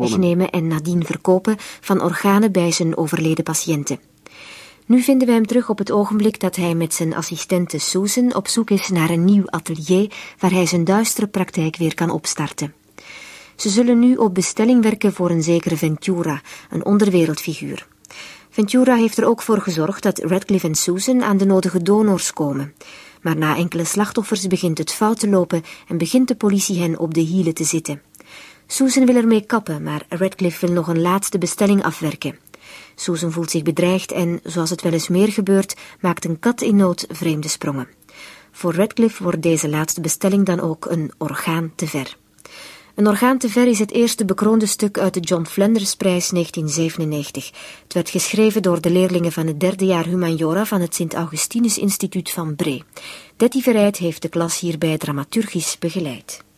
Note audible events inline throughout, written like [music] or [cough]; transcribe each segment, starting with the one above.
wegnemen en nadien verkopen van organen bij zijn overleden patiënten. Nu vinden we hem terug op het ogenblik dat hij met zijn assistente Susan op zoek is naar een nieuw atelier waar hij zijn duistere praktijk weer kan opstarten. Ze zullen nu op bestelling werken voor een zekere Ventura, een onderwereldfiguur. Ventura heeft er ook voor gezorgd dat Radcliffe en Susan aan de nodige donors komen. Maar na enkele slachtoffers begint het fout te lopen en begint de politie hen op de hielen te zitten. Susan wil ermee kappen, maar Radcliffe wil nog een laatste bestelling afwerken. Susan voelt zich bedreigd en, zoals het wel eens meer gebeurt, maakt een kat in nood vreemde sprongen. Voor Radcliffe wordt deze laatste bestelling dan ook een orgaan te ver. Een orgaan te ver is het eerste bekroonde stuk uit de John Flanders prijs 1997. Het werd geschreven door de leerlingen van het derde jaar humaniora van het Sint-Augustinus Instituut van Bree. Detty Verrijd heeft de klas hierbij dramaturgisch begeleid.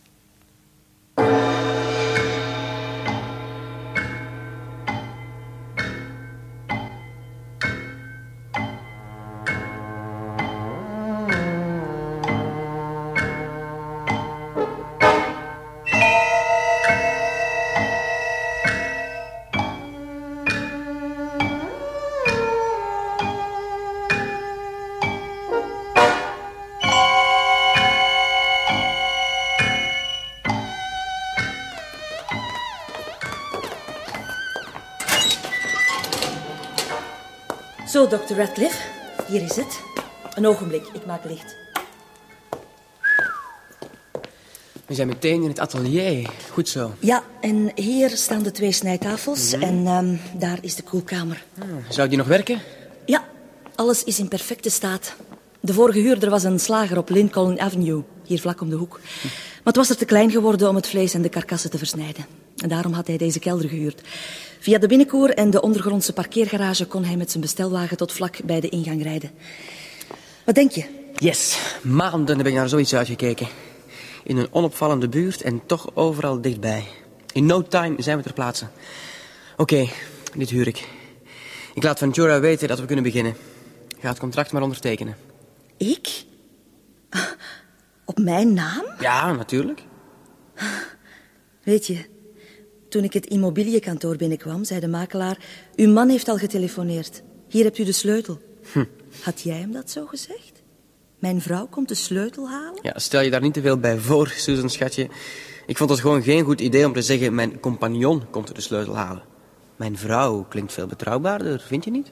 Zo, dokter Radcliffe. Hier is het. Een ogenblik, ik maak licht. We zijn meteen in het atelier. Goed zo. Ja, en hier staan de twee snijtafels en ehm, daar is de koelkamer. Zou die nog werken? Ja, alles is in perfecte staat. De vorige huurder was een slager op Lincoln Avenue, hier vlak om de hoek. Maar het was er te klein geworden om het vlees en de karkassen te versnijden. En daarom had hij deze kelder gehuurd. Via de binnenkoer en de ondergrondse parkeergarage kon hij met zijn bestelwagen tot vlak bij de ingang rijden. Wat denk je? Yes. Maanden heb ik naar zoiets uitgekeken. In een onopvallende buurt en toch overal dichtbij. In no time zijn we ter plaatse. Oké, dit huur ik. Ik laat Ventura weten dat we kunnen beginnen. Ga het contract maar ondertekenen. Ik? Op mijn naam? Ja, natuurlijk. Weet je, toen ik het immobiliënkantoor binnenkwam, zei de makelaar... Uw man heeft al getelefoneerd. Hier hebt u de sleutel. Had jij hem dat zo gezegd? Mijn vrouw komt de sleutel halen? Ja, stel je daar niet te veel bij voor, Susan, schatje. Ik vond het gewoon geen goed idee om te zeggen... mijn compagnon komt de sleutel halen. Mijn vrouw klinkt veel betrouwbaarder, vind je niet?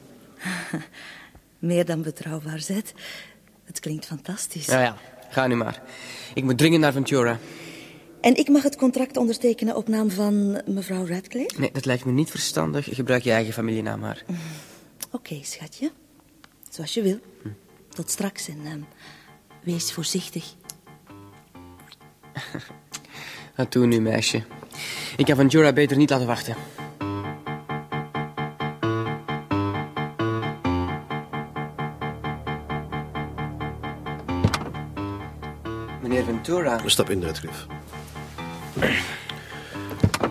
[laughs] Meer dan betrouwbaar, Zet. Het klinkt fantastisch. Ja, ja. Ga nu maar. Ik moet dringend naar Ventura. En ik mag het contract ondertekenen op naam van mevrouw Radcliffe? Nee, dat lijkt me niet verstandig. Gebruik je eigen familienaam maar. Oké, schatje. Zoals je wil. Tot straks en ehm, wees voorzichtig. [laughs] Ga toe nu, meisje. Ik kan Ventura beter niet laten wachten. Meneer Ventura. Stap in, Radcliffe.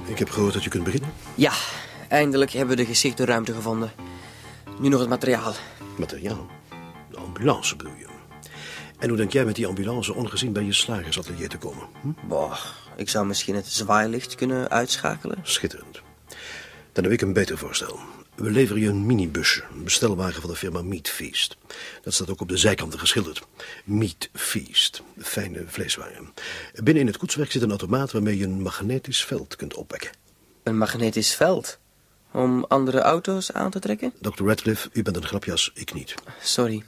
Ik heb gehoord dat je kunt beginnen. Ja, eindelijk hebben we de geschikte ruimte gevonden. Nu nog het materiaal. Materiaal. De ambulance bedoel je. En hoe denk jij met die ambulance ongezien bij je slagersatelier te komen? Hm? Boah, ik zou misschien het zwaailicht kunnen uitschakelen. Schitterend. Dan heb ik een beter voorstel. We leveren je een minibusje, een bestelwagen van de firma Meat Feast. Dat staat ook op de zijkanten geschilderd. Meat Feast, fijne vleeswaren. Binnen in het koetswerk zit een automaat waarmee je een magnetisch veld kunt opwekken. Een magnetisch veld. Om andere auto's aan te trekken? Dr. Radcliffe, u bent een grapjas, ik niet. Sorry.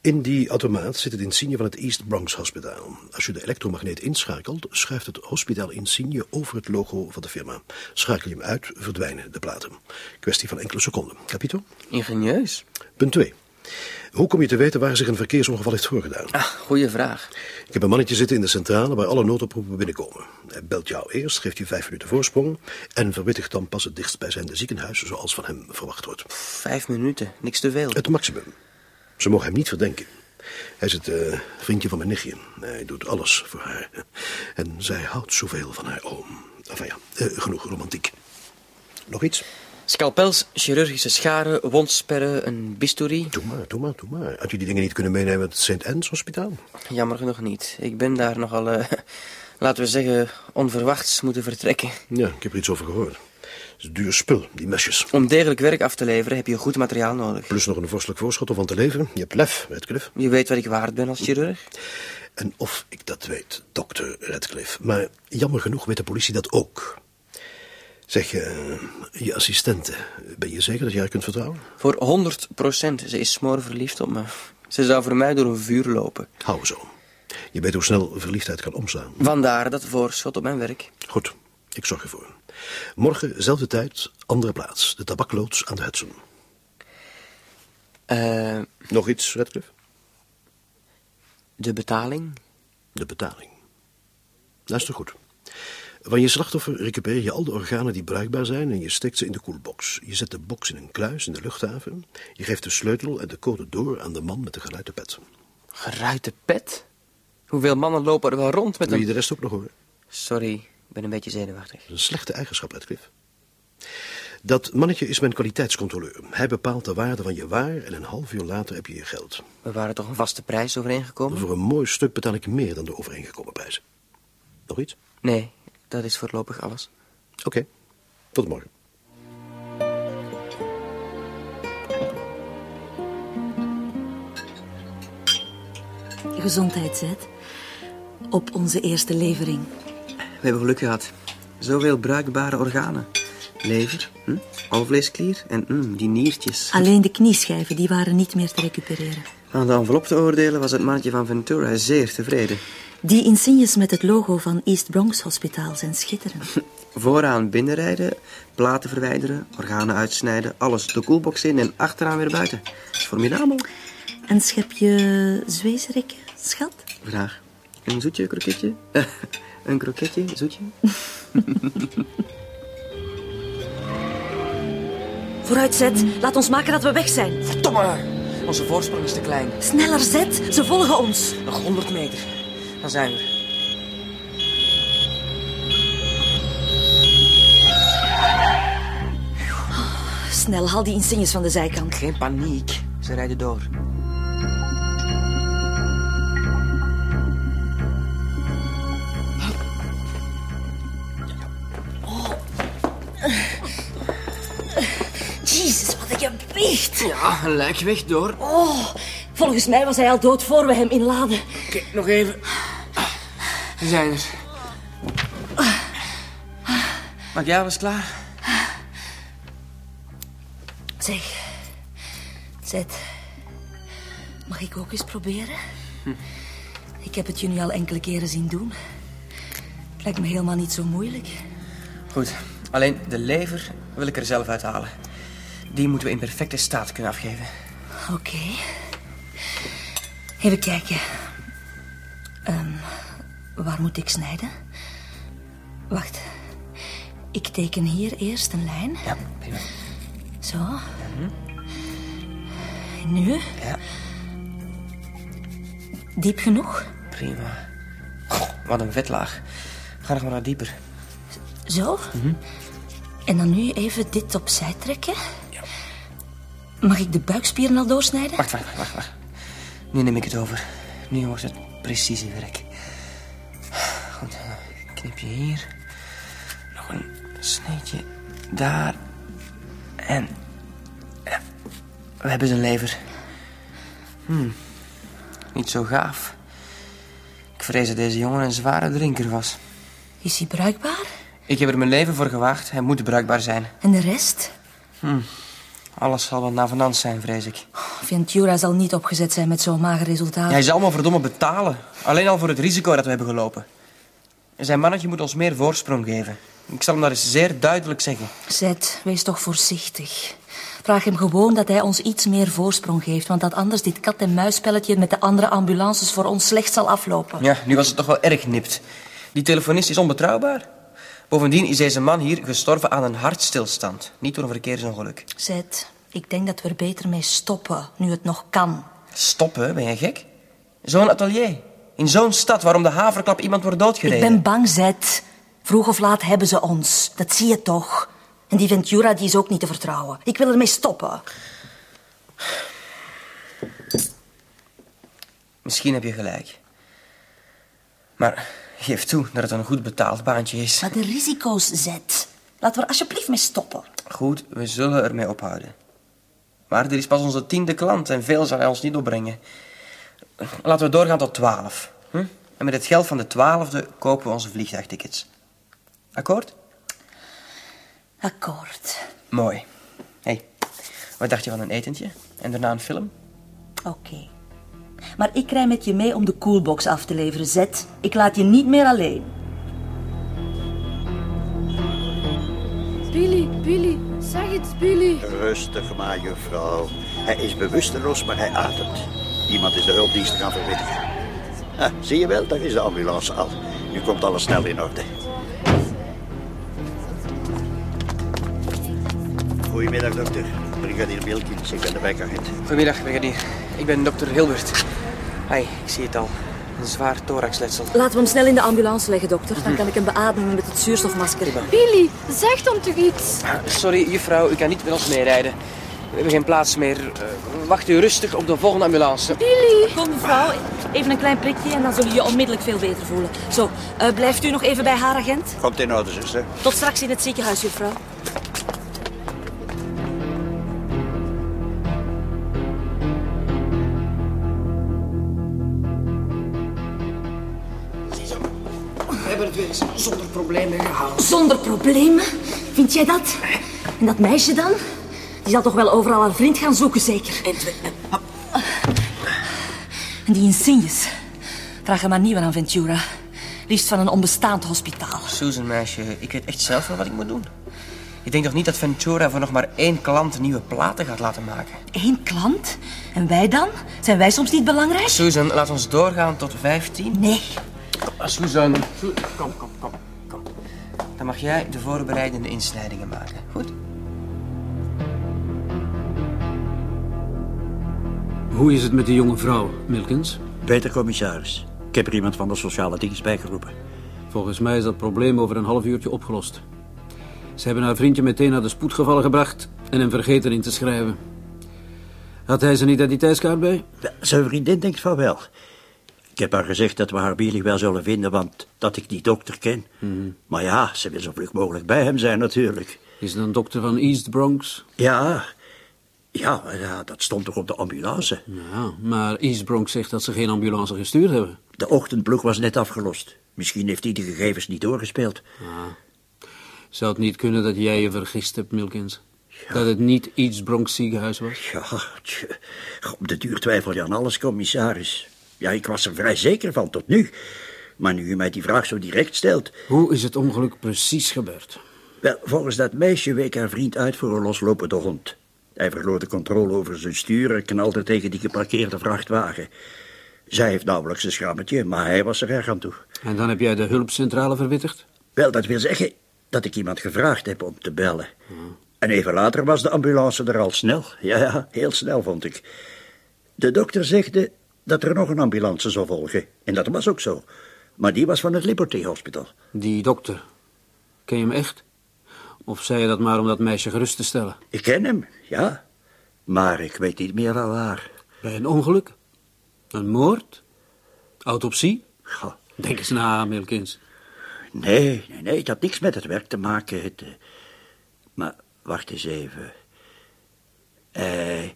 In die automaat zit het insigne van het East Bronx Hospitaal. Als je de elektromagneet inschakelt, schuift het hospitaal insigne over het logo van de firma. Schakel je hem uit, verdwijnen de platen. Kwestie van enkele seconden. Capito? Ingenieus. Punt 2. Hoe kom je te weten waar zich een verkeersongeval heeft voorgedaan? Ah, goeie vraag. Ik heb een mannetje zitten in de centrale waar alle noodoproepen binnenkomen. Hij belt jou eerst, geeft je vijf minuten voorsprong... en verwittigt dan pas het dichtstbijzijnde ziekenhuis zoals van hem verwacht wordt. Vijf minuten, niks te veel. Het maximum. Ze mogen hem niet verdenken. Hij is het eh, vriendje van mijn nichtje. Hij doet alles voor haar. En zij houdt zoveel van haar oom. Enfin ja, eh, genoeg romantiek. Nog iets? Scalpels, chirurgische scharen, wondsperren, een bistouri. Doe maar, doe maar, doe maar. Had je die dingen niet kunnen meenemen uit het St. Anne's hospitaal? Jammer genoeg niet. Ik ben daar nogal, eh, [laughs] laten we zeggen, onverwachts moeten vertrekken. Ja, ik heb er iets over gehoord. is duur spul, die mesjes. Om degelijk werk af te leveren heb je goed materiaal nodig. Plus nog een vorstelijk voorschot om van te leveren. Je hebt lef, Redcliffe. Je weet wat ik waard ben als chirurg. En of ik dat weet, dokter Redcliffe. Maar jammer genoeg weet de politie dat ook. Zeg, eh, je assistente, ben je zeker dat je haar kunt vertrouwen? Voor 100 procent. Ze is smoor verliefd op me. Ze zou voor mij door een vuur lopen. Hou zo. Je weet hoe snel verliefdheid kan omslaan. Vandaar dat voorschot op mijn werk. Goed, ik zorg ervoor. Morgen, zelfde tijd, andere plaats. De tabakloods aan de Hudson. Eh, Nog iets, Redcliffe? de betaling? De betaling. Luister goed. Van je slachtoffer recupereer je al de organen die bruikbaar zijn en je steekt ze in de koelbox. Je zet de box in een kluis in de luchthaven. Je geeft de sleutel en de code door aan de man met de geluide pet. Geruite pet? Hoeveel mannen lopen er wel rond met Wil je een... de rest ook nog horen? Sorry, ik ben een beetje zenuwachtig. Een slechte eigenschap, Redcliffe. Dat mannetje is mijn kwaliteitscontroleur. Hij bepaalt de waarde van je waar en een half uur later heb je je geld. We waren toch een vaste prijs overeengekomen? Voor een mooi stuk betaal ik meer dan de overeengekomen prijs. Nog iets? Nee, dat is voorlopig alles. Oké, tot morgen. Gezondheid, Zet. Op onze eerste levering. We hebben geluk gehad. Zoveel bruikbare organen. Lever, hm? alvleesklier en hm, die niertjes. Alleen de knieschijven, die waren niet meer te recupereren. Aan de envelop te oordelen was het mannetje van Ventura zeer tevreden. Die insignes met het logo van East Bronx Hospitaal zijn schitterend. [laughs] Vooraan binnenrijden, platen verwijderen, organen uitsnijden, alles de koelbox in en achteraan weer buiten. Formidabel. En schep je zwezerekken, schat? Vraag. Een zoetje, kroketje? [laughs] Een kroketje, zoetje? [laughs] Vooruit, Zet. Laat ons maken dat we weg zijn. Verdomme! Onze voorsprong is te klein. Sneller, Zet. Ze volgen ons. Nog 100 meter. Dan zijn we. Snel, haal die insignes van de zijkant. Geen paniek. Ze rijden door. Jezus, wat een gewicht. Ja, een lijkweg door. Oh, volgens mij was hij al dood voor we hem inladen. Oké, nog even. We zijn er. Maak jij alles klaar? Zeg, Zet, mag ik ook eens proberen? Ik heb het jullie al enkele keren zien doen. Het lijkt me helemaal niet zo moeilijk. Goed. Alleen de lever wil ik er zelf uithalen. Die moeten we in perfecte staat kunnen afgeven. Oké. Even kijken. Waar moet ik snijden? Wacht. Ik teken hier eerst een lijn. Ja, prima. Zo. Nu? Ja, Diep genoeg? prima. Wat een vetlaag. Ga nog maar wat dieper. Zo. En dan nu even dit opzij trekken. Ja. Mag ik de buikspieren al doorsnijden? Wacht, wacht, wacht, wacht. Nu neem ik het over. Nu wordt het precisiewerk. Goed, dan knip je hier. Nog een sneetje daar. En... ja, We hebben zijn lever. Hmm, niet zo gaaf. Ik vrees dat deze jongen een zware drinker was. Is hij bruikbaar? Ik heb er mijn leven voor gewaagd. Hij moet bruikbaar zijn. En de rest? Alles zal wel navenant zijn, vrees ik. Ventura zal niet opgezet zijn met zo'n mager resultaat. Hij zal me verdomme betalen. Alleen al voor het risico dat we hebben gelopen. En zijn mannetje moet ons meer voorsprong geven. Ik zal hem dat eens zeer duidelijk zeggen. Zet, wees toch voorzichtig. Vraag hem gewoon dat hij ons iets meer voorsprong geeft, want dat anders dit kat-en-muisspelletje met de andere ambulances voor ons slecht zal aflopen. Ja, nu was het toch wel erg nipt. Die telefonist is onbetrouwbaar. Bovendien is deze man hier gestorven aan een hartstilstand. Niet door een verkeersongeluk. Zet, ik denk dat we er beter mee stoppen, nu het nog kan. Stoppen, ben je gek? Zo'n atelier. In zo'n stad waarom de haverklap iemand wordt Ik doodgereden. ben bang, Zet. Vroeg of laat hebben ze ons. Dat zie je toch. En die Ventura die is ook niet te vertrouwen. Ik wil ermee stoppen. Misschien heb je gelijk. Maar geef toe dat het een goed betaald baantje is. Maar de risico's, Zet. Laten we er alsjeblieft mee stoppen. Goed, we zullen ermee ophouden. Maar er is pas onze tiende klant en veel zal hij ons niet opbrengen. Laten we doorgaan tot twaalf. Hm? En met het geld van de twaalfde kopen we onze vliegtuigtickets. Akkoord? Akkoord. Mooi. hey, wat dacht je van een etentje? En daarna een film? Oké. Maar ik rij met je mee om de coolbox af te leveren, Zet. Ik laat je niet meer alleen. Billy, Billy, zeg het, Billy. Rustig maar, juffrouw. Hij is bewusteloos, maar hij ademt. Iemand is de hulpdiensten gaan verwittigen. Ah, zie je wel, daar is de ambulance al. Nu komt alles snel in orde. Goedemiddag, dokter. Brigadier Wilkins, ik ben de wijkagent. Goedemiddag, brigadier. Ik ben dokter Hilbert. Hi, ik zie het al. Een zwaar thoraxletsel. Laten we hem snel in de ambulance leggen, dokter. Dan kan ik hem beademen met het zuurstofmasker. Billy, zeg dan toch iets? Ah, Sorry, juffrouw, u kan niet met ons meerijden. We hebben geen plaats meer. Eh, wacht u rustig op de volgende ambulance. Billy. Kom, mevrouw. Even een klein prikje en dan zul je je onmiddellijk veel beter voelen. Zo, eh, blijft u nog even bij haar agent? Komt in orde, zuster. Tot straks in het ziekenhuis, juffrouw. We hebben het weer eens zonder problemen gehaald. Zonder problemen? Vind jij dat? En dat meisje dan? Die zal toch wel overal haar vriend gaan zoeken, zeker? En die insignes. Vraag hem maar niet aan Ventura. Liefst van een onbestaand hospitaal. Susan, meisje, ik weet echt zelf wel wat ik moet doen. Ik denk toch niet dat Ventura voor nog maar één klant nieuwe platen gaat laten maken. Eén klant? En wij dan? Zijn wij soms niet belangrijk? Susan, laat ons doorgaan tot 15. Nee. Ah, Susan. Su- Kom, kom, kom, kom. Dan mag jij de voorbereidende insnijdingen maken. Goed? Hoe is het met de jonge vrouw, Milkins? Beter, commissaris. Ik heb er iemand van de sociale dienst bijgeroepen. Volgens mij is dat probleem over een half uurtje opgelost. Ze hebben haar vriendje meteen naar de spoedgevallen gebracht en hem vergeten in te schrijven. Had hij zijn identiteitskaart bij? Zijn vriendin denkt van wel. Ik heb haar gezegd dat we haar billig wel zullen vinden, want dat ik die dokter ken. Maar ja, ze wil zo vlug mogelijk bij hem zijn natuurlijk. Is het een dokter van East Bronx? Ja, ja, ja, dat stond toch op de ambulance. Ja, maar East Bronx zegt dat ze geen ambulance gestuurd hebben. De ochtendploeg was net afgelost. Misschien heeft hij de gegevens niet doorgespeeld. Zou het niet kunnen dat jij je vergist hebt, Milkins? Dat het niet East Bronx ziekenhuis was? Ja, tje, op de duur twijfel je aan alles, commissaris. Ja, ik was er vrij zeker van tot nu. Maar nu u mij die vraag zo direct stelt... Hoe is het ongeluk precies gebeurd? Wel, volgens dat meisje week haar vriend uit voor een loslopende hond. Hij verloor de controle over zijn stuur en knalde tegen die geparkeerde vrachtwagen. Zij heeft nauwelijks een schrammetje, maar hij was er erg aan toe. En dan heb jij de hulpcentrale verwittigd? Wel, dat wil zeggen dat ik iemand gevraagd heb om te bellen. En even later was de ambulance er al snel. Ja, ja, heel snel vond ik. De dokter zegde dat er nog een ambulance zou volgen. En dat was ook zo. Maar die was van het Liberty Hospital. Die dokter. Ken je hem echt? Of zei je dat maar om dat meisje gerust te stellen? Ik ken hem, ja. Maar ik weet niet meer al waar. Bij een ongeluk? Een moord? Autopsie? Goh, Denk eens na, Milkins. Nee, nee, nee, het had niks met het werk te maken. Het, eh, maar wacht eens even. Eh,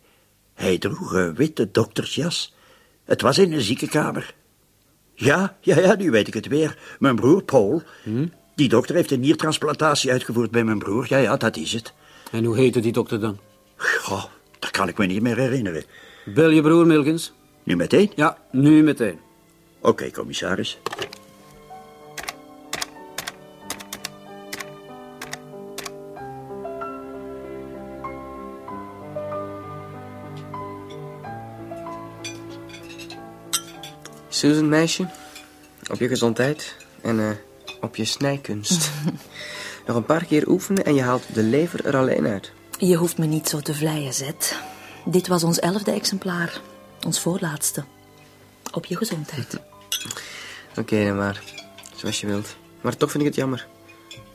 hij droeg een witte doktersjas. Het was in een ziekenkamer. Ja, ja, ja, nu weet ik het weer. Mijn broer, Paul. Die dokter heeft een niertransplantatie uitgevoerd bij mijn broer. Ja, ja, dat is het. En hoe heette die dokter dan? Goh, dat kan ik me niet meer herinneren. Bel je broer, Milkins? Nu meteen? Ja, nu meteen. Oké, commissaris. Susan, meisje. Op je gezondheid. En eh, op je snijkunst. [laughs] Nog een paar keer oefenen en je haalt de lever er alleen uit. Je hoeft me niet zo te vleien, Zet. Dit was ons elfde exemplaar. Ons voorlaatste. Op je gezondheid. [laughs] Oké, dan maar. Zoals je wilt. Maar toch vind ik het jammer.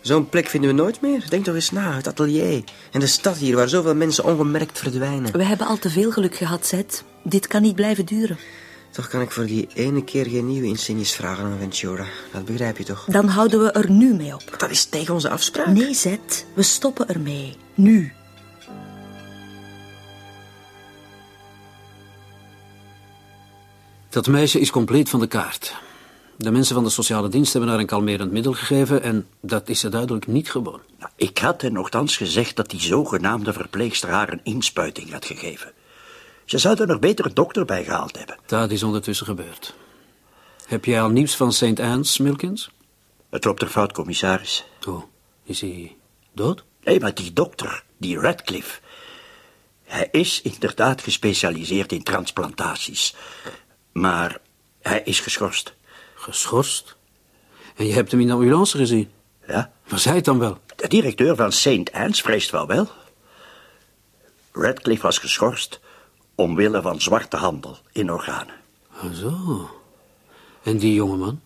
Zo'n plek vinden we nooit meer. Denk toch eens na, het atelier. En de stad hier, waar zoveel mensen ongemerkt verdwijnen. We hebben al te veel geluk gehad, Zet. Dit kan niet blijven duren. Toch kan ik voor die ene keer geen nieuwe insignes vragen aan Ventura. Dat begrijp je toch? Dan houden we er nu mee op. Dat is tegen onze afspraak. Nee, Zet, we stoppen ermee. Nu. Dat meisje is compleet van de kaart. De mensen van de sociale dienst hebben haar een kalmerend middel gegeven en dat is ze duidelijk niet gewoon. Nou, ik had hen nogthans gezegd dat die zogenaamde verpleegster haar een inspuiting had gegeven. Ze zouden er beter een dokter bij gehaald hebben. Dat is ondertussen gebeurd. Heb jij al nieuws van St. Anne's, Milkins? Het loopt er fout, commissaris. Oh, is hij dood? Nee, maar die dokter, die Radcliffe... Hij is inderdaad gespecialiseerd in transplantaties. Maar hij is geschorst. Geschorst? En je hebt hem in de ambulance gezien? Ja? Was hij het dan wel? De directeur van St. Anne's vreest wel wel. Radcliffe was geschorst omwille van zwarte handel in organen. Ah, zo. En die jongeman?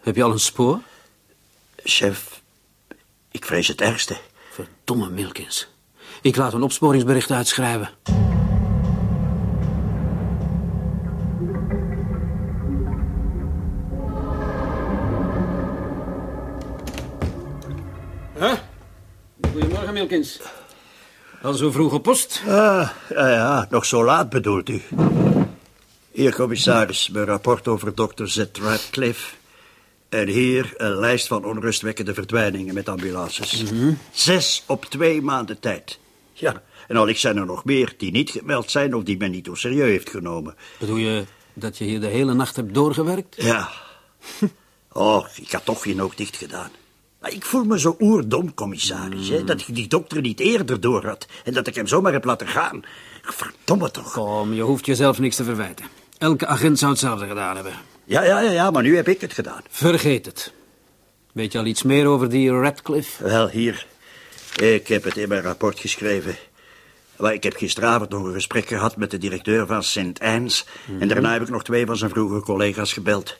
Heb je al een spoor? Chef, ik vrees het ergste. Verdomme Milkins. Ik laat een opsporingsbericht uitschrijven. Huh? Goedemorgen, Milkins. Al zo vroeg op post? Ah, ja, ja, nog zo laat bedoelt u. Hier, commissaris, mijn rapport over dokter Z. Radcliffe. En hier een lijst van onrustwekkende verdwijningen met ambulances. Zes op twee maanden tijd. Ja, en al ik zijn er nog meer die niet gemeld zijn of die men niet op serieus heeft genomen. Bedoel je dat je hier de hele nacht hebt doorgewerkt? Ja. [laughs] Oh, ik had toch geen oog dicht gedaan. Maar ik voel me zo oerdom, commissaris, hè, dat ik die dokter niet eerder door had. En dat ik hem zomaar heb laten gaan. Verdomme toch. Kom, je hoeft jezelf niks te verwijten. Elke agent zou hetzelfde gedaan hebben. Ja, ja, ja, ja, maar nu heb ik het gedaan. Vergeet het. Weet je al iets meer over die Radcliffe? Wel, hier. Ik heb het in mijn rapport geschreven. Maar ik heb gisteravond nog een gesprek gehad met de directeur van St. Anne's. En daarna heb ik nog twee van zijn vroege collega's gebeld.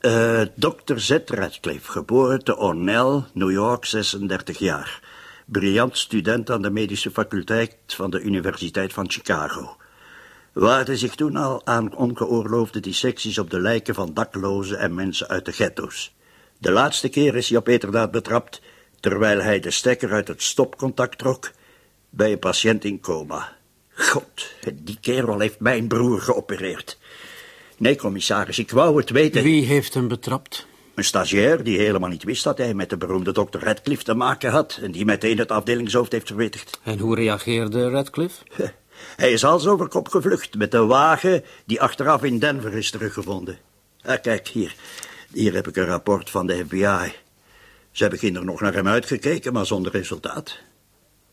Uh, Dr. Z. Radcliffe, geboren te Ornell, New York, 36 jaar. Briljant student aan de medische faculteit van de Universiteit van Chicago. Waagde zich toen al aan ongeoorloofde dissecties op de lijken van daklozen en mensen uit de ghetto's. De laatste keer is hij op eterdaad betrapt, terwijl hij de stekker uit het stopcontact trok bij een patiënt in coma. God, die kerel heeft mijn broer geopereerd. Nee, commissaris, ik wou het weten. Wie heeft hem betrapt? Een stagiair die helemaal niet wist dat hij met de beroemde dokter Radcliffe te maken had... en die meteen het afdelingshoofd heeft verwittigd. En hoe reageerde Radcliffe? Hij is als over kop gevlucht met de wagen die achteraf in Denver is teruggevonden. Ah, kijk, hier. Hier heb ik een rapport van de FBI. Ze hebben kinderen nog naar hem uitgekeken, maar zonder resultaat.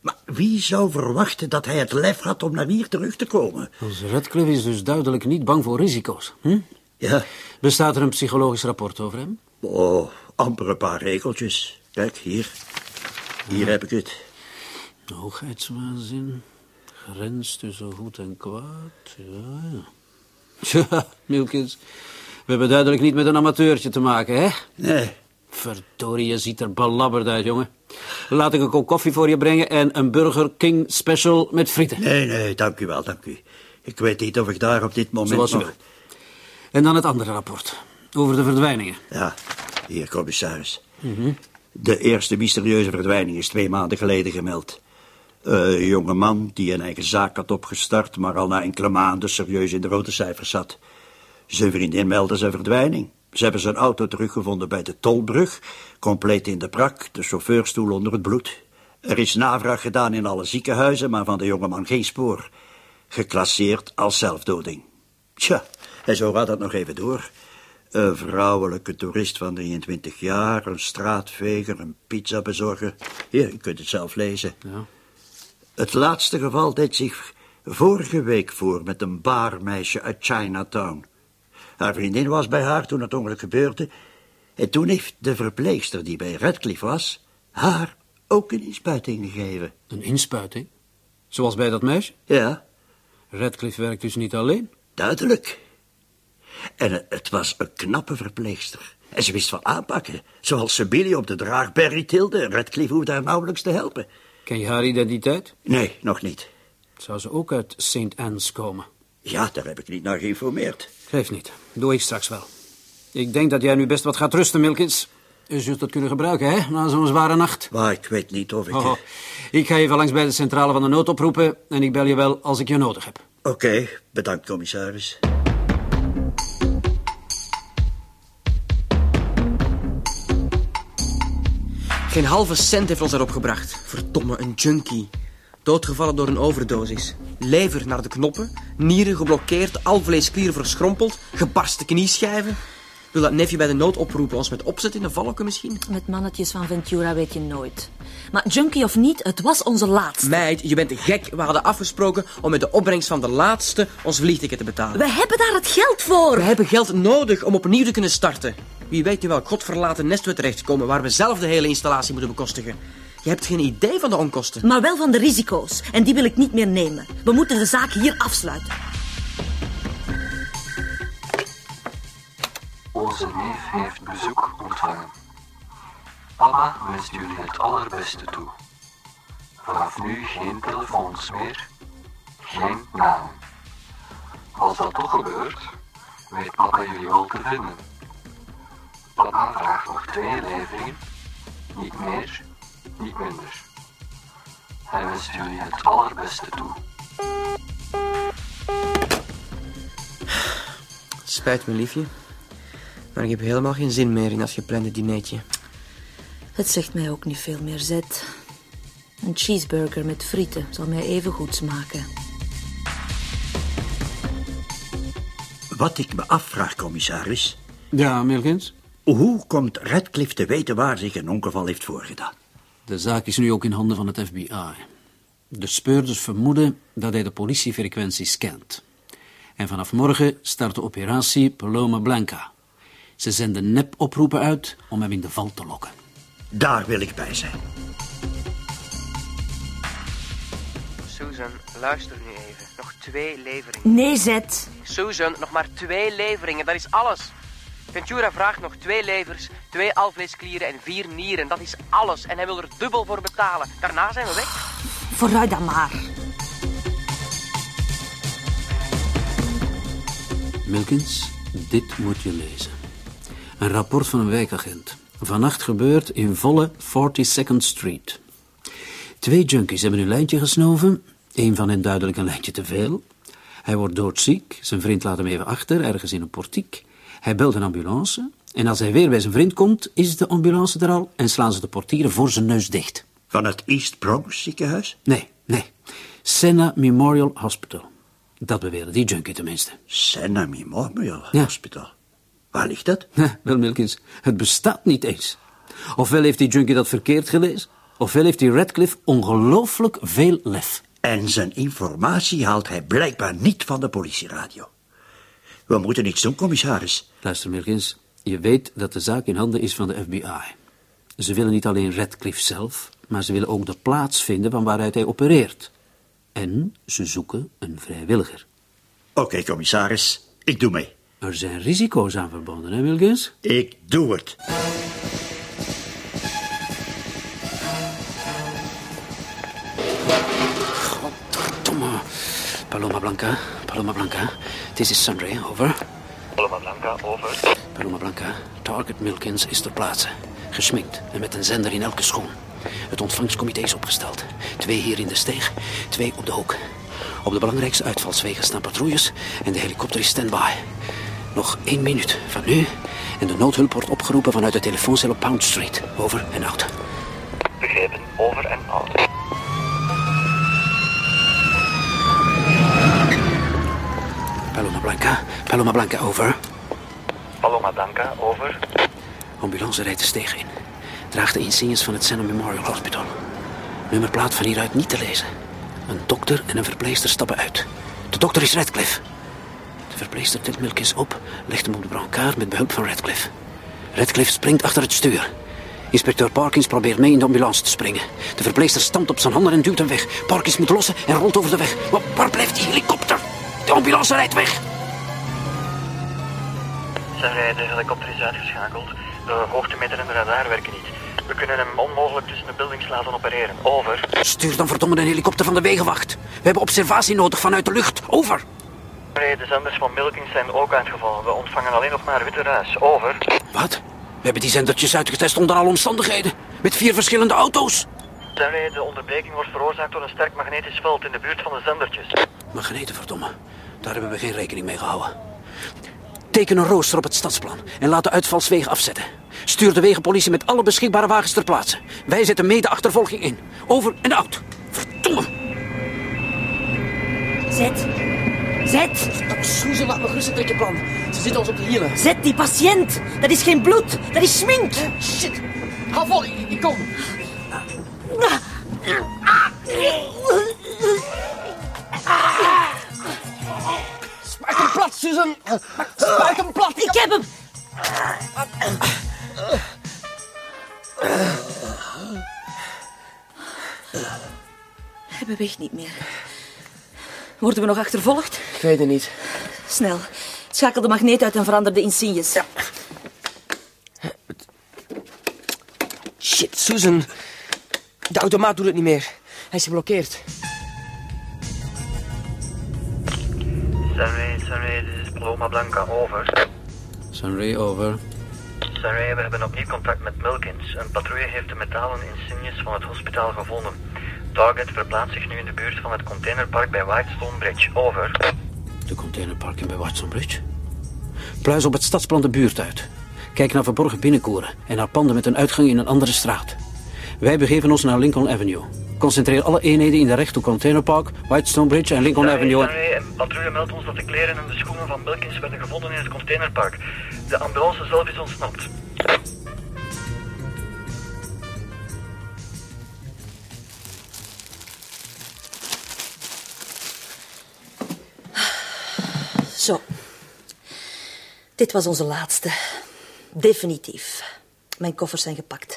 Maar wie zou verwachten dat hij het lef had om naar hier terug te komen? Onze Radcliffe is dus duidelijk niet bang voor risico's. Hm? Ja. Bestaat er een psychologisch rapport over hem? Oh, amper een paar regeltjes. Kijk, hier. Hier heb ik het. Hoogheidswaanzin. Grens tussen goed en kwaad. Ja, ja. [laughs] Tja, Milkins. We hebben duidelijk niet met een amateurtje te maken, hè? Nee. Verdorie, je ziet er belabberd uit, jongen. Laat ik een kop koffie voor je brengen en een Burger King special met frieten. Nee, nee, dank u wel, dank u. Ik weet niet of ik daar op dit moment Zoals nog... wilt. En dan het andere rapport. Over de verdwijningen. Ja, hier, commissaris. De eerste mysterieuze verdwijning is twee maanden geleden gemeld. Een jonge man die een eigen zaak had opgestart... maar al na enkele maanden serieus in de rode cijfers zat. Zijn vriendin meldde zijn verdwijning. Ze hebben zijn auto teruggevonden bij de tolbrug... compleet in de brak, de chauffeurstoel onder het bloed. Er is navraag gedaan in alle ziekenhuizen... maar van de jongeman geen spoor. Geclasseerd als zelfdoding. Tja, en zo gaat dat nog even door. Een vrouwelijke toerist van 23 jaar, een straatveger, een pizzabezorger. Hier, u kunt het zelf lezen. Ja. Het laatste geval deed zich vorige week voor met een baarmeisje uit Chinatown. Haar vriendin was bij haar toen het ongeluk gebeurde. En toen heeft de verpleegster die bij Radcliffe was... haar ook een inspuiting gegeven. Een inspuiting? Zoals bij dat meisje? Ja, Radcliffe werkt dus niet alleen. duidelijk. En het- was een knappe verpleegster. En ze wist van aanpakken. Zoals ze Billy op de draagberry tilde. en Radcliffe hoefde haar nauwelijks te helpen. Ken je haar identiteit? Nee, nog niet. Zou ze ook uit St. Anne's komen? Ja, daar heb ik niet naar geïnformeerd. Geef niet. Doe ik straks wel. Ik denk dat jij nu best wat gaat rusten, Milkins. Je zult het kunnen gebruiken, hè, na zo'n zware nacht. Maar ik weet niet of ik... Oh, ik ga even langs bij de centrale van de nood oproepen en ik bel je wel als ik je nodig heb. Oké, bedankt, commissaris. Geen halve cent heeft ons erop gebracht. Verdomme, een junkie. Doodgevallen door een overdosis. Lever naar de knoppen, nieren geblokkeerd, alvleesklieren verschrompeld, gebarste knieschijven. Wil dat neefje bij de nood oproepen, ons met opzet in de valken misschien? Met mannetjes van Ventura weet je nooit. Maar junkie of niet, het was onze laatste. Meid, je bent gek. We hadden afgesproken om met de opbrengst van de laatste ons vliegticket te betalen. We hebben daar het geld voor. We hebben geld nodig om opnieuw te kunnen starten. Wie weet in welk godverlaten nest we terechtkomen waar we zelf de hele installatie moeten bekostigen. Je hebt geen idee van de onkosten. Maar wel van de risico's. En die wil ik niet meer nemen. We moeten de zaak hier afsluiten. Onze neef heeft bezoek ontvangen. Papa wenst jullie het allerbeste toe. Vanaf nu geen telefoons meer, geen naam. Als dat toch gebeurt, weet papa jullie wel te vinden. Papa vraagt nog twee leveringen, niet meer, niet minder. Hij wenst jullie het allerbeste toe. Spijt me, liefje. Maar ik heb helemaal geen zin meer in dat geplande dineetje. Het zegt mij ook niet veel meer, Zet. Een cheeseburger met frieten zal mij even goed smaken. Wat ik me afvraag, commissaris... Ja, Milkins? Hoe komt Radcliffe te weten waar zich een ongeval heeft voorgedaan? De zaak is nu ook in handen van het FBI. De speurders vermoeden dat hij de politiefrequentie scant. En vanaf morgen start de operatie Paloma Blanca. Ze zenden nep-oproepen uit om hem in de val te lokken. Daar wil ik bij zijn. Susan, luister nu even. Nog twee leveringen. Nee, Zet. Susan, nog maar twee leveringen, dat is alles. Ventura vraagt nog twee levers, twee alvleesklieren en vier nieren. Dat is alles. En hij wil er dubbel voor betalen. Daarna zijn we weg. Vooruit dan maar. Milkins, dit moet je lezen. Een rapport van een wijkagent. Vannacht gebeurd in volle 42nd Street. Twee junkies hebben een lijntje gesnoven. Een van hen duidelijk een lijntje te veel. Hij wordt doodziek. Zijn vriend laat hem even achter, ergens in een portiek. Hij belt een ambulance. En als hij weer bij zijn vriend komt, is de ambulance er al... en slaan ze de portieren voor zijn neus dicht. Van het East Bronx ziekenhuis? Nee, nee. Senna Memorial Hospital. Dat beweren die junkie tenminste. Senna Memorial Ja. Hospital. Waar ligt dat? [laughs] Wel, Milkins, het bestaat niet eens. Ofwel heeft die junkie dat verkeerd gelezen... ofwel heeft die Radcliffe ongelooflijk veel lef. En zijn informatie haalt hij blijkbaar niet van de politieradio. We moeten iets doen, commissaris. Luister, Milkins, je weet dat de zaak in handen is van de FBI. Ze willen niet alleen Radcliffe zelf, maar ze willen ook de plaats vinden van waaruit hij opereert. En ze zoeken een vrijwilliger. Oké, commissaris. Ik doe mee. Er zijn risico's aan verbonden, hè, Milkins? Ik doe het. Godverdomme. Paloma Blanca, Paloma Blanca. This is Sundry, over. Paloma Blanca, over. Paloma Blanca, Target Milkins is ter plaatse. Gesminkt en met een zender in elke schoen. Het ontvangstcomité is opgesteld. Twee hier in de steeg, twee op de hoek. Op de belangrijkste uitvalswegen staan patrouilles en de helikopter is standby. Nog één minuut van nu en de noodhulp wordt opgeroepen vanuit de telefooncel op Pound Street. Over en out. Begrepen, over en out. Paloma Blanca, Paloma Blanca, over. Paloma Blanca, over. Ambulance rijdt de steeg in. Draagt de insignes van het Senna Memorial Hospital. Nummerplaat van hieruit niet te lezen. Een dokter en een verpleegster stappen uit. De dokter is Radcliffe. De verpleegster tilt Milkins op, legt hem op de brancard met behulp van Radcliffe. Radcliffe springt achter het stuur. Inspecteur Parkins probeert mee in de ambulance te springen. De verpleegster stampt op zijn handen en duwt hem weg. Parkins moet lossen en rolt over de weg. Maar waar blijft die helikopter? De ambulance rijdt weg. Zijn de helikopter is uitgeschakeld. De hoogtemeter en de radar werken niet. We kunnen hem onmogelijk tussen de buildings laten opereren. Over. Stuur dan verdomme een helikopter van de wegenwacht. We hebben observatie nodig vanuit de lucht. Over. de zenders van Milkins zijn ook uitgevallen. We ontvangen alleen nog maar witte ruis. Over. Wat? We hebben die zendertjes uitgetest onder alle omstandigheden. Met vier verschillende auto's. De onderbreking wordt veroorzaakt door een sterk magnetisch veld in de buurt van de zendertjes. Magneten, verdomme. Daar hebben we geen rekening mee gehouden. Teken een rooster op het stadsplan en laat de uitvalswegen afzetten. Stuur de wegenpolitie met alle beschikbare wagens ter plaatse. Wij zetten mede-achtervolging in. Over en out. Verdomme. Zet. Zet. Susan, laat me gerust met je plan. Ze zitten ons op de hielen. Zet die patiënt. Dat is geen bloed. Dat is smink. Shit. Hou vol, ik kom. Spuit hem plat, Susan. Spuit hem plat. Ik heb hem. Hij beweegt niet meer. Worden we nog achtervolgd? Ik weet het niet. Snel. Schakel de magneet uit en verander de insignes. Ja. Shit, Susan. De automaat doet het niet meer. Hij is geblokkeerd. Sunray, Sunray, dit is Paloma Blanca, over. Sunray, over. Sunray, we hebben opnieuw contact met Milkins. Een patrouille heeft de metalen insignes van het hospitaal gevonden. Target verplaatst zich nu in de buurt van het containerpark bij Whitestone Bridge, over. De containerparking bij Watson Bridge. Pluis op het stadsplan de buurt uit. Kijk naar verborgen binnenkoren en naar panden met een uitgang in een andere straat. Wij begeven ons naar Lincoln Avenue. Concentreer alle eenheden in de recht toe Containerpark, Whitestone Bridge en Lincoln Avenue. Een patrouille meldt ons dat de kleren en de schoenen van Milkins werden gevonden in het containerpark. De ambulance zelf is ontsnapt. Zo. Dit was onze laatste. Definitief. Mijn koffers zijn gepakt.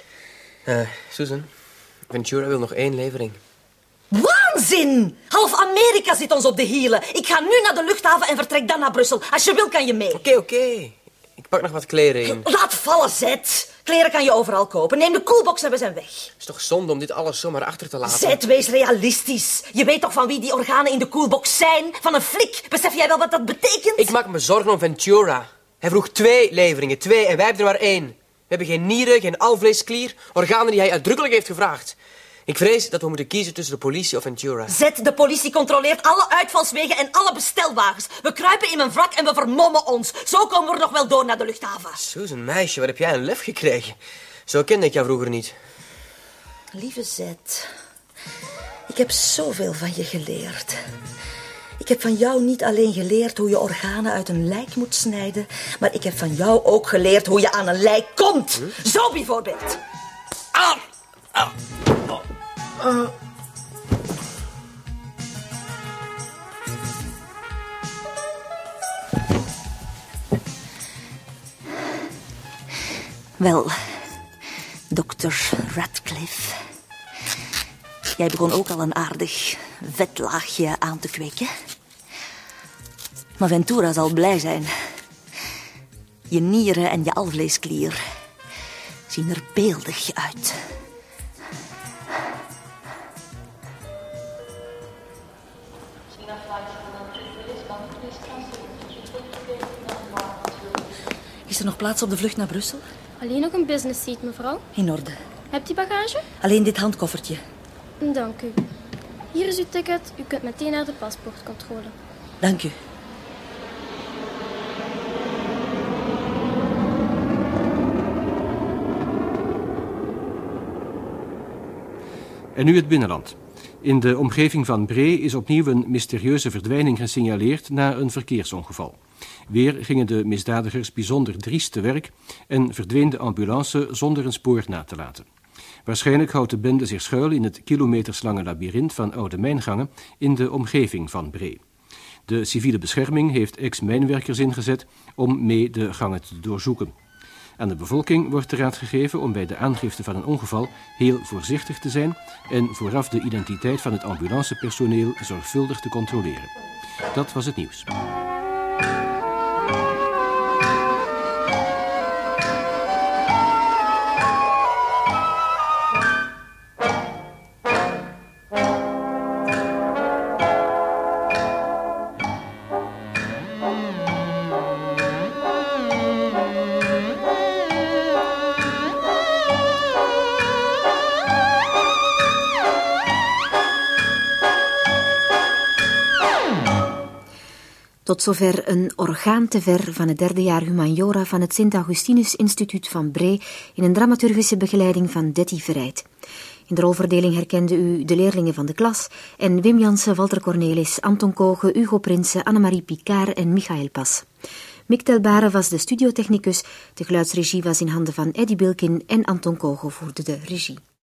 Eh, Susan, Ventura wil nog één levering. Waanzin! Half Amerika zit ons op de hielen. Ik ga nu naar de luchthaven en vertrek dan naar Brussel. Als je wil, kan je mee. Oké, oké. Ik pak nog wat kleren in. Laat vallen, Zet. Kleren kan je overal kopen. Neem de coolbox en we zijn weg. Het is toch zonde om dit alles zomaar achter te laten? Zet, wees realistisch. Je weet toch van wie die organen in de coolbox zijn? Van een flik. Besef jij wel wat dat betekent? Ik maak me zorgen om Ventura. Hij vroeg twee leveringen, twee, en wij hebben er maar één. We hebben geen nieren, geen alvleesklier, organen die hij uitdrukkelijk heeft gevraagd. Ik vrees dat we moeten kiezen tussen de politie of Ventura. Zet, de politie controleert alle uitvalswegen en alle bestelwagens. We kruipen in een wrak en we vermommen ons. Zo komen we nog wel door naar de luchthaven. Susan, meisje, waar heb jij een lef gekregen? Zo kende ik jou vroeger niet. Lieve Zet, ik heb zoveel van je geleerd. Ik heb van jou niet alleen geleerd hoe je organen uit een lijk moet snijden, maar ik heb van jou ook geleerd hoe je aan een lijk komt. Zo bijvoorbeeld. Ah! Wel, dokter Radcliffe. Jij begon ook al een aardig vetlaagje aan te kweken. Maar Ventura zal blij zijn. Je nieren en je alvleesklier zien er beeldig uit. Is er nog plaats op de vlucht naar Brussel? Alleen nog een business seat, mevrouw. In orde. Hebt u bagage? Alleen dit handkoffertje. Dank u. Hier is uw ticket. U kunt meteen naar de paspoortcontrole. Dank u. En nu het binnenland. In de omgeving van Bree is opnieuw een mysterieuze verdwijning gesignaleerd na een verkeersongeval. Weer gingen de misdadigers bijzonder driest te werk en verdween de ambulance zonder een spoor na te laten. Waarschijnlijk houdt de bende zich schuil in het kilometerslange labyrint van oude mijngangen in de omgeving van Bree. De civiele bescherming heeft ex-mijnwerkers ingezet om mee de gangen te doorzoeken. Aan de bevolking wordt de raad gegeven om bij de aangifte van een ongeval heel voorzichtig te zijn en vooraf de identiteit van het ambulancepersoneel zorgvuldig te controleren. Dat was het nieuws. Zover een orgaan te ver van het derde jaar humaniora van het Sint-Augustinus Instituut van Bree in een dramaturgische begeleiding van Detty Verrijt. In de rolverdeling herkende u de leerlingen van de klas en Wim Jansen, Walter Cornelis, Anton Kogen, Hugo Prinsen, Annemarie Picard en Michael Pas. Mick Telbare was de studiotechnicus, de geluidsregie was in handen van Eddie Bilkin en Anton Kogen voerde de regie.